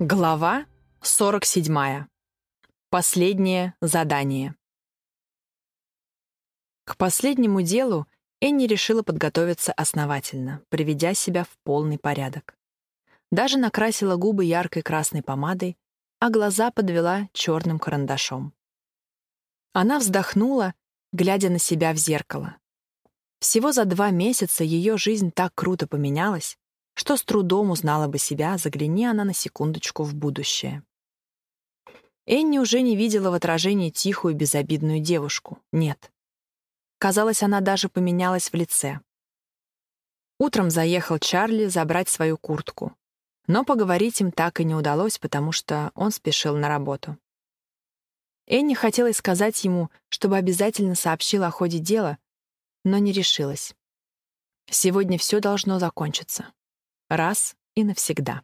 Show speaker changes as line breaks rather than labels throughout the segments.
Глава 47. Последнее задание. К последнему делу Энни решила подготовиться основательно, приведя себя в полный порядок. Даже накрасила губы яркой красной помадой, а глаза подвела черным карандашом. Она вздохнула, глядя на себя в зеркало. Всего за два месяца ее жизнь так круто поменялась, что с трудом узнала бы себя, загляни она на секундочку в будущее. Энни уже не видела в отражении тихую, безобидную девушку. Нет. Казалось, она даже поменялась в лице. Утром заехал Чарли забрать свою куртку. Но поговорить им так и не удалось, потому что он спешил на работу. Энни хотела сказать ему, чтобы обязательно сообщил о ходе дела, но не решилась. Сегодня все должно закончиться раз и навсегда.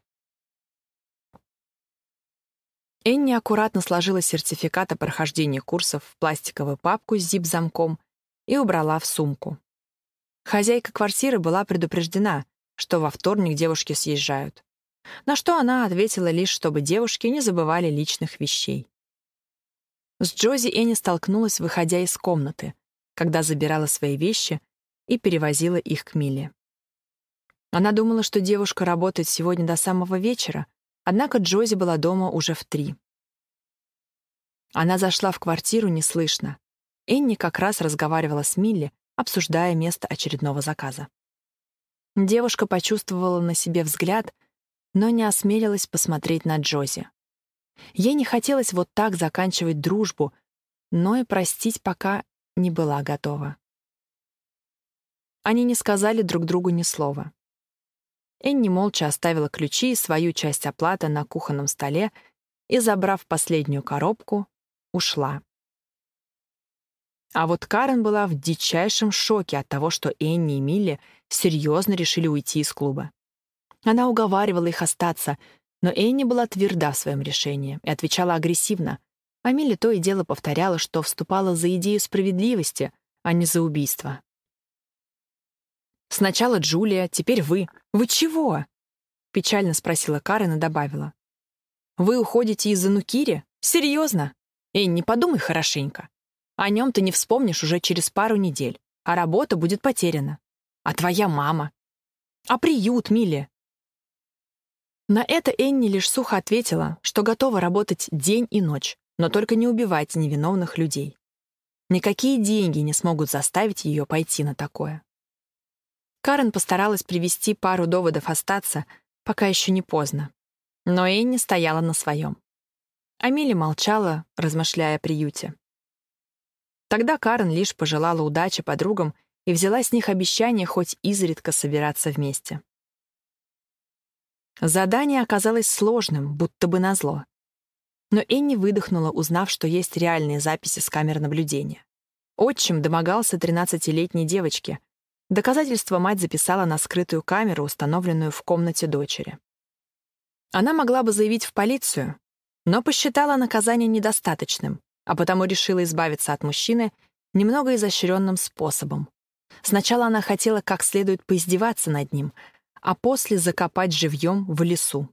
Энни аккуратно сложила сертификат о прохождении курсов в пластиковую папку с зип-замком и убрала в сумку. Хозяйка квартиры была предупреждена, что во вторник девушки съезжают. На что она ответила лишь, чтобы девушки не забывали личных вещей. С Джози Энни столкнулась, выходя из комнаты, когда забирала свои вещи и перевозила их к Миле. Она думала, что девушка работает сегодня до самого вечера, однако Джози была дома уже в три. Она зашла в квартиру неслышно. Энни как раз разговаривала с Милли, обсуждая место очередного заказа. Девушка почувствовала на себе взгляд, но не осмелилась посмотреть на Джози. Ей не хотелось вот так заканчивать дружбу, но и простить пока не была готова. Они не сказали друг другу ни слова. Энни молча оставила ключи и свою часть оплаты на кухонном столе и, забрав последнюю коробку, ушла. А вот Карен была в дичайшем шоке от того, что Энни и Милли серьезно решили уйти из клуба. Она уговаривала их остаться, но Энни была тверда в своем решении и отвечала агрессивно, а Милли то и дело повторяла, что вступала за идею справедливости, а не за убийство. Сначала Джулия, теперь вы. Вы чего?» Печально спросила Карен и добавила. «Вы уходите из-за Нукири? Серьезно? Эй, не подумай хорошенько. О нем ты не вспомнишь уже через пару недель, а работа будет потеряна. А твоя мама? А приют, Милли?» На это Энни лишь сухо ответила, что готова работать день и ночь, но только не убивать невиновных людей. Никакие деньги не смогут заставить ее пойти на такое. Карен постаралась привести пару доводов остаться, пока еще не поздно. Но Энни стояла на своем. Амили молчала, размышляя о приюте. Тогда Карен лишь пожелала удачи подругам и взяла с них обещание хоть изредка собираться вместе. Задание оказалось сложным, будто бы назло. Но Энни выдохнула, узнав, что есть реальные записи с камер наблюдения. Отчим домогался 13-летней девочки, Доказательство мать записала на скрытую камеру, установленную в комнате дочери. Она могла бы заявить в полицию, но посчитала наказание недостаточным, а потому решила избавиться от мужчины немного изощренным способом. Сначала она хотела как следует поиздеваться над ним, а после закопать живьем в лесу.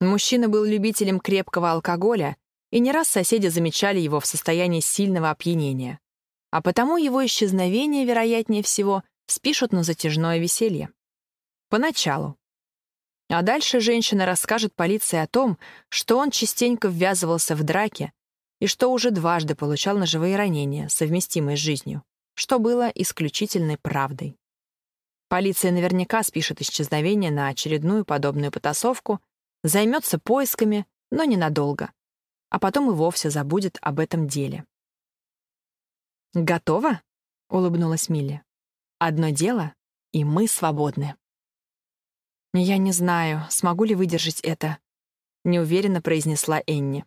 Мужчина был любителем крепкого алкоголя, и не раз соседи замечали его в состоянии сильного опьянения а потому его исчезновение, вероятнее всего, спишут на затяжное веселье. Поначалу. А дальше женщина расскажет полиции о том, что он частенько ввязывался в драки и что уже дважды получал ножевые ранения, совместимые с жизнью, что было исключительной правдой. Полиция наверняка спишет исчезновение на очередную подобную потасовку, займется поисками, но ненадолго, а потом и вовсе забудет об этом деле. «Готово?» — улыбнулась Милли. «Одно дело, и мы свободны». «Я не знаю, смогу ли выдержать это», — неуверенно произнесла Энни.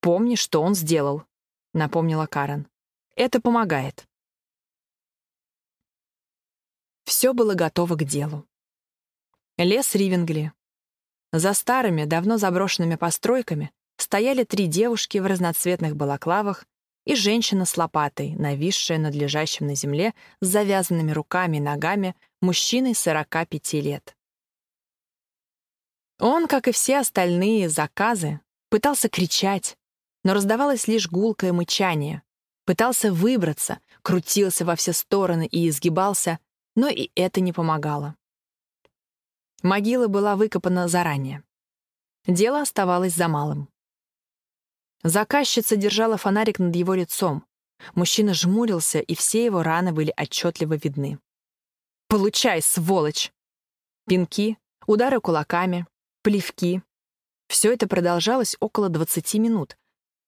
«Помни, что он сделал», — напомнила Карен. «Это помогает». Все было готово к делу. Лес Ривенгли. За старыми, давно заброшенными постройками стояли три девушки в разноцветных балаклавах и женщина с лопатой, нависшая над лежащим на земле с завязанными руками и ногами мужчиной 45 лет. Он, как и все остальные заказы, пытался кричать, но раздавалось лишь гулкое мычание. Пытался выбраться, крутился во все стороны и изгибался, но и это не помогало. Могила была выкопана заранее. Дело оставалось за малым. Заказчица держала фонарик над его лицом. Мужчина жмурился, и все его раны были отчетливо видны. «Получай, сволочь!» Пинки, удары кулаками, плевки. Все это продолжалось около 20 минут,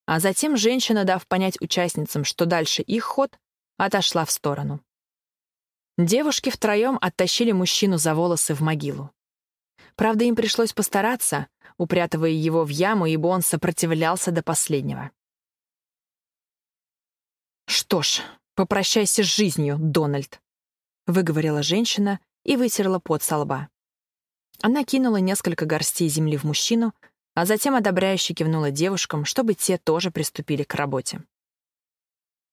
а затем женщина, дав понять участницам, что дальше их ход, отошла в сторону. Девушки втроем оттащили мужчину за волосы в могилу. Правда, им пришлось постараться, упрятывая его в яму, ибо он сопротивлялся до последнего. «Что ж, попрощайся с жизнью, Дональд», — выговорила женщина и вытерла пот со лба. Она кинула несколько горстей земли в мужчину, а затем одобряюще кивнула девушкам, чтобы те тоже приступили к работе.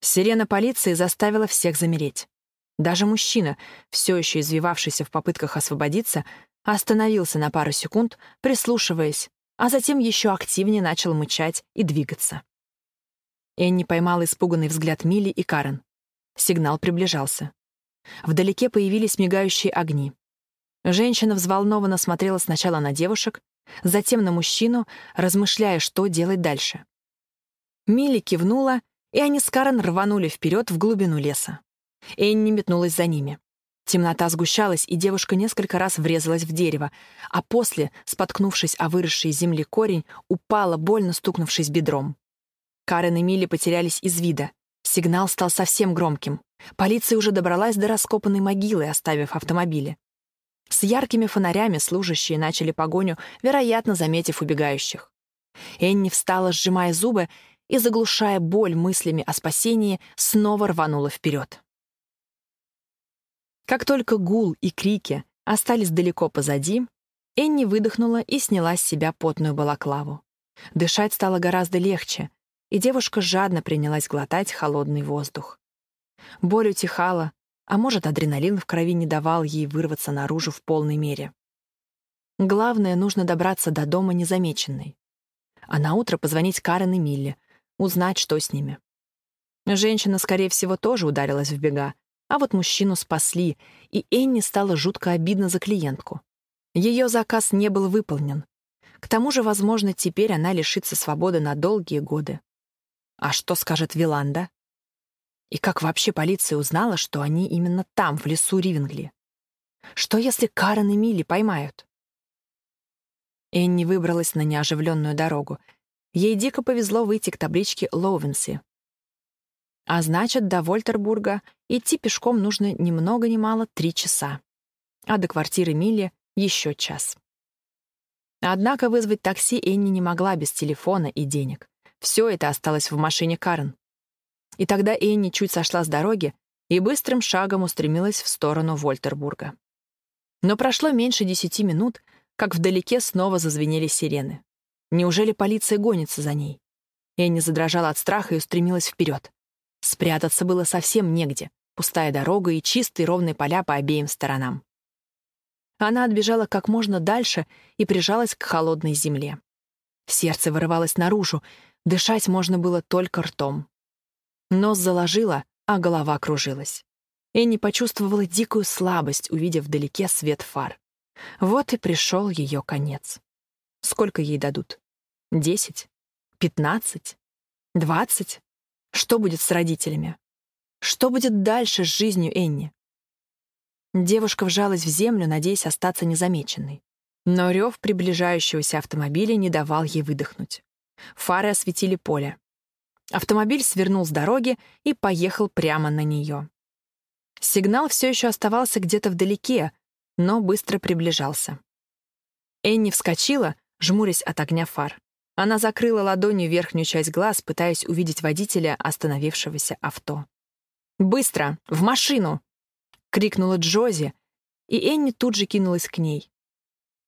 Сирена полиции заставила всех замереть. Даже мужчина, все еще извивавшийся в попытках освободиться, остановился на пару секунд, прислушиваясь, а затем еще активнее начал мычать и двигаться. Энни поймала испуганный взгляд Милли и Карен. Сигнал приближался. Вдалеке появились мигающие огни. Женщина взволнованно смотрела сначала на девушек, затем на мужчину, размышляя, что делать дальше. Милли кивнула, и они с Карен рванули вперед в глубину леса. Энни метнулась за ними. Темнота сгущалась, и девушка несколько раз врезалась в дерево, а после, споткнувшись о выросший из земли корень, упала, больно стукнувшись бедром. Карен и Милли потерялись из вида. Сигнал стал совсем громким. Полиция уже добралась до раскопанной могилы, оставив автомобили. С яркими фонарями служащие начали погоню, вероятно, заметив убегающих. Энни встала, сжимая зубы, и, заглушая боль мыслями о спасении, снова рванула вперед. Как только гул и крики остались далеко позади, Энни выдохнула и сняла с себя потную балаклаву. Дышать стало гораздо легче, и девушка жадно принялась глотать холодный воздух. Боль утихала, а может, адреналин в крови не давал ей вырваться наружу в полной мере. Главное, нужно добраться до дома незамеченной. А на утро позвонить Карен и Милле, узнать, что с ними. Женщина, скорее всего, тоже ударилась в бега, а вот мужчину спасли, и Энни стало жутко обидно за клиентку. Ее заказ не был выполнен. К тому же, возможно, теперь она лишится свободы на долгие годы. А что скажет Виланда? И как вообще полиция узнала, что они именно там, в лесу Ривенгли? Что, если Карен и Милли поймают? Энни выбралась на неоживленную дорогу. Ей дико повезло выйти к табличке Лоувенси, а значит, до Вольтербурга идти пешком нужно ни много ни мало три часа. А до квартиры Милли еще час. Однако вызвать такси Энни не могла без телефона и денег. Все это осталось в машине Карен. И тогда Энни чуть сошла с дороги и быстрым шагом устремилась в сторону Вольтербурга. Но прошло меньше десяти минут, как вдалеке снова зазвенели сирены. Неужели полиция гонится за ней? Энни задрожала от страха и устремилась вперед. Спрятаться было совсем негде. Пустая дорога и чистые ровные поля по обеим сторонам. Она отбежала как можно дальше и прижалась к холодной земле. Сердце вырывалось наружу, дышать можно было только ртом. Нос заложило, а голова кружилась. Энни почувствовала дикую слабость, увидев вдалеке свет фар. Вот и пришел ее конец. Сколько ей дадут? Десять? Пятнадцать? Двадцать? Что будет с родителями? Что будет дальше с жизнью Энни? Девушка вжалась в землю, надеясь остаться незамеченной. Но рев приближающегося автомобиля не давал ей выдохнуть. Фары осветили поле. Автомобиль свернул с дороги и поехал прямо на нее. Сигнал все еще оставался где-то вдалеке, но быстро приближался. Энни вскочила, жмурясь от огня фар. Она закрыла ладонью верхнюю часть глаз, пытаясь увидеть водителя остановившегося авто. «Быстро! В машину!» — крикнула Джози, и Энни тут же кинулась к ней.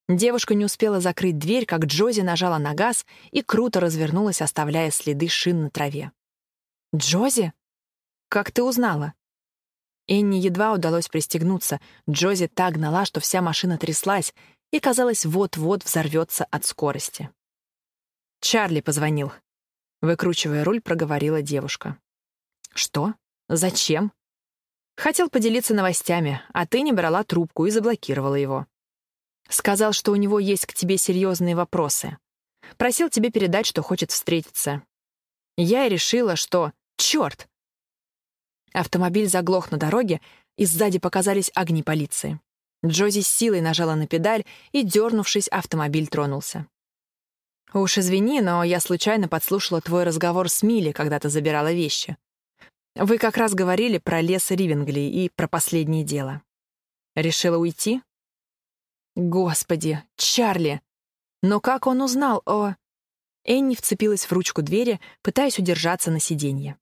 Девушка не успела закрыть дверь, как Джози нажала на газ и круто развернулась, оставляя следы шин на траве. «Джози? Как ты узнала?» Энни едва удалось пристегнуться. Джози так гнала, что вся машина тряслась, и, казалось, вот-вот взорвется от скорости. «Чарли позвонил», — выкручивая руль, проговорила девушка. «Что? Зачем?» «Хотел поделиться новостями, а ты не брала трубку и заблокировала его. Сказал, что у него есть к тебе серьезные вопросы. Просил тебе передать, что хочет встретиться. Я и решила, что... Черт! Автомобиль заглох на дороге, и сзади показались огни полиции. Джози с силой нажала на педаль, и, дернувшись, автомобиль тронулся. «Уж извини, но я случайно подслушала твой разговор с Милли, когда ты забирала вещи. Вы как раз говорили про лес Ривенгли и про последнее дело. Решила уйти?» «Господи, Чарли! Но как он узнал о...» Энни вцепилась в ручку двери, пытаясь удержаться на сиденье.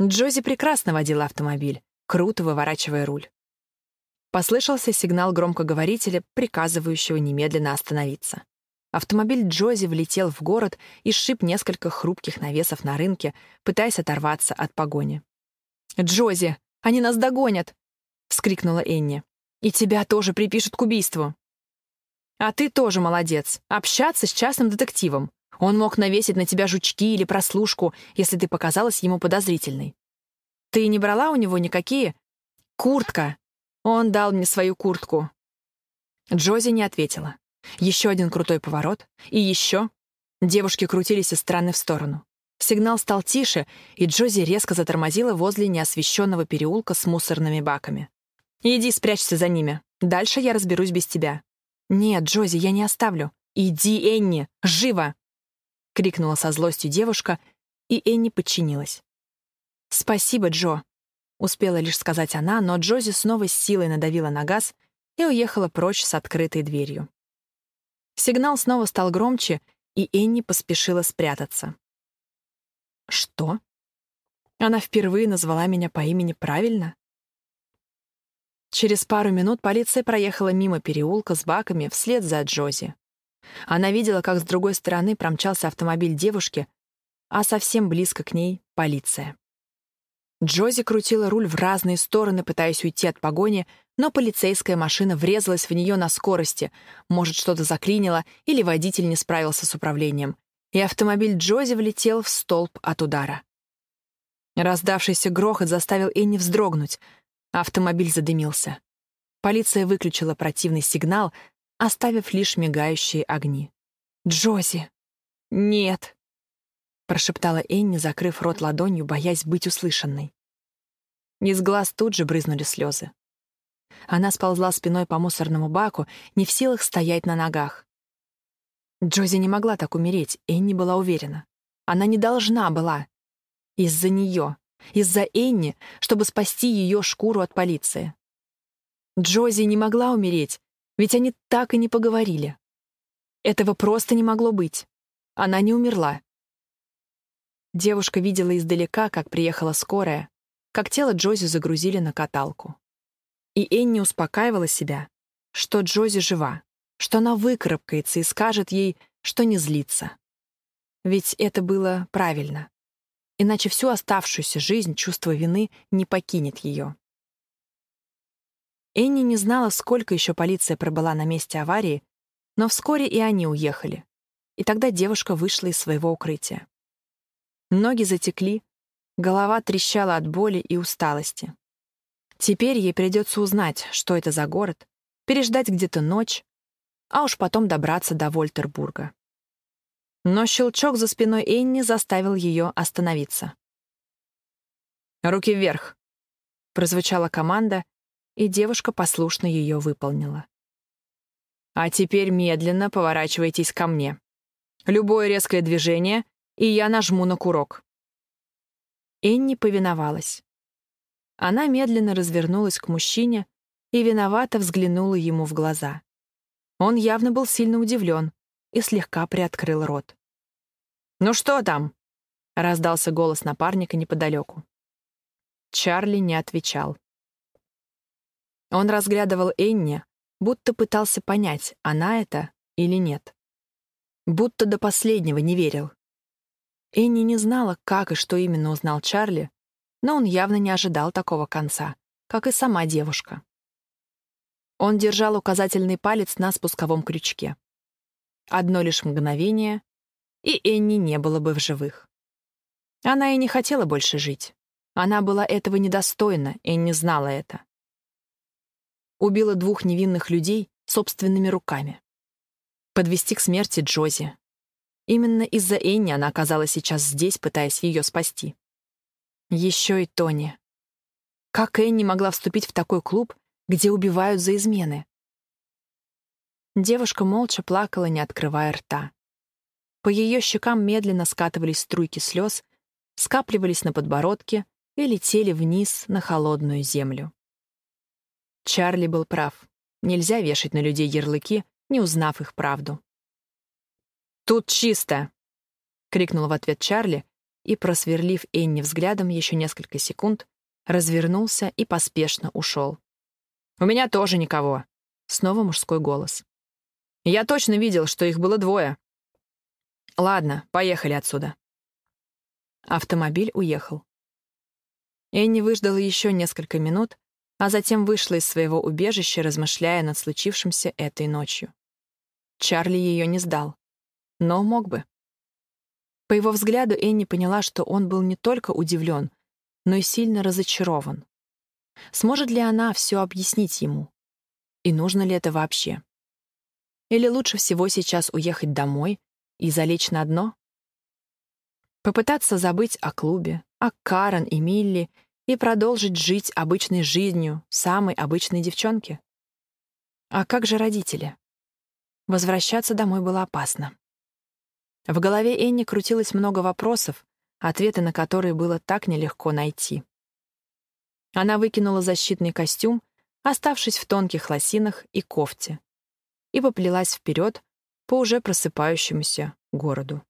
Джози прекрасно водила автомобиль, круто выворачивая руль. Послышался сигнал громкоговорителя, приказывающего немедленно остановиться. Автомобиль Джози влетел в город и сшиб несколько хрупких навесов на рынке, пытаясь оторваться от погони. «Джози, они нас догонят!» — вскрикнула Энни. «И тебя тоже припишут к убийству!» «А ты тоже молодец. Общаться с частным детективом. Он мог навесить на тебя жучки или прослушку, если ты показалась ему подозрительной. Ты не брала у него никакие? Куртка. Он дал мне свою куртку. Джози не ответила. Еще один крутой поворот. И еще. Девушки крутились из стороны в сторону. Сигнал стал тише, и Джози резко затормозила возле неосвещенного переулка с мусорными баками. «Иди спрячься за ними. Дальше я разберусь без тебя». «Нет, Джози, я не оставлю. Иди, Энни, живо!» — крикнула со злостью девушка, и Энни подчинилась. «Спасибо, Джо», — успела лишь сказать она, но Джози снова с силой надавила на газ и уехала прочь с открытой дверью. Сигнал снова стал громче, и Энни поспешила спрятаться. «Что?» Она впервые назвала меня по имени правильно? Через пару минут полиция проехала мимо переулка с баками вслед за Джози. Она видела, как с другой стороны промчался автомобиль девушки, а совсем близко к ней — полиция. Джози крутила руль в разные стороны, пытаясь уйти от погони, но полицейская машина врезалась в нее на скорости, может, что-то заклинило или водитель не справился с управлением, и автомобиль Джози влетел в столб от удара. Раздавшийся грохот заставил Энни вздрогнуть. Автомобиль задымился. Полиция выключила противный сигнал, оставив лишь мигающие огни. «Джози!» «Нет!» — прошептала Энни, закрыв рот ладонью, боясь быть услышанной. Из глаз тут же брызнули слезы. Она сползла спиной по мусорному баку, не в силах стоять на ногах. Джози не могла так умереть, Энни была уверена. Она не должна была. Из-за нее, из-за Энни, чтобы спасти ее шкуру от полиции. Джози не могла умереть, ведь они так и не поговорили. Этого просто не могло быть. Она не умерла. Девушка видела издалека, как приехала скорая, как тело Джози загрузили на каталку. И Энни успокаивала себя, что Джози жива, что она выкарабкается и скажет ей, что не злится. Ведь это было правильно. Иначе всю оставшуюся жизнь чувство вины не покинет ее. Энни не знала, сколько еще полиция пробыла на месте аварии, но вскоре и они уехали. И тогда девушка вышла из своего укрытия. Ноги затекли, голова трещала от боли и усталости. Теперь ей придется узнать, что это за город, переждать где-то ночь, а уж потом добраться до Вольтербурга. Но щелчок за спиной Энни заставил ее остановиться. «Руки вверх!» — прозвучала команда, и девушка послушно ее выполнила. «А теперь медленно поворачивайтесь ко мне. Любое резкое движение, и я нажму на курок». Энни повиновалась. Она медленно развернулась к мужчине и виновато взглянула ему в глаза. Он явно был сильно удивлен и слегка приоткрыл рот. «Ну что там?» — раздался голос напарника неподалеку. Чарли не отвечал. Он разглядывал Энни, будто пытался понять, она это или нет. Будто до последнего не верил. Энни не знала, как и что именно узнал Чарли, но он явно не ожидал такого конца, как и сама девушка. Он держал указательный палец на спусковом крючке. Одно лишь мгновение, и Энни не было бы в живых. Она и не хотела больше жить. Она была этого недостойна, Энни знала это. Убила двух невинных людей собственными руками. Подвести к смерти Джози. Именно из-за Энни она оказалась сейчас здесь, пытаясь ее спасти. Еще и Тони. Как Энни могла вступить в такой клуб, где убивают за измены? Девушка молча плакала, не открывая рта. По ее щекам медленно скатывались струйки слез, скапливались на подбородке и летели вниз на холодную землю. Чарли был прав. Нельзя вешать на людей ярлыки, не узнав их правду. «Тут чисто!» — крикнул в ответ Чарли и, просверлив Энни взглядом еще несколько секунд, развернулся и поспешно ушел. «У меня тоже никого!» — снова мужской голос. «Я точно видел, что их было двое!» «Ладно, поехали отсюда!» Автомобиль уехал. Энни выждала еще несколько минут, а затем вышла из своего убежища, размышляя над случившимся этой ночью. Чарли ее не сдал но мог бы. По его взгляду Энни поняла, что он был не только удивлен, но и сильно разочарован. Сможет ли она все объяснить ему? И нужно ли это вообще? Или лучше всего сейчас уехать домой и залечь на дно? Попытаться забыть о клубе, о Карен и Милли и продолжить жить обычной жизнью самой обычной девчонки? А как же родители? Возвращаться домой было опасно. В голове Энни крутилось много вопросов, ответы на которые было так нелегко найти. Она выкинула защитный костюм, оставшись в тонких лосинах и кофте, и поплелась вперед по уже просыпающемуся городу.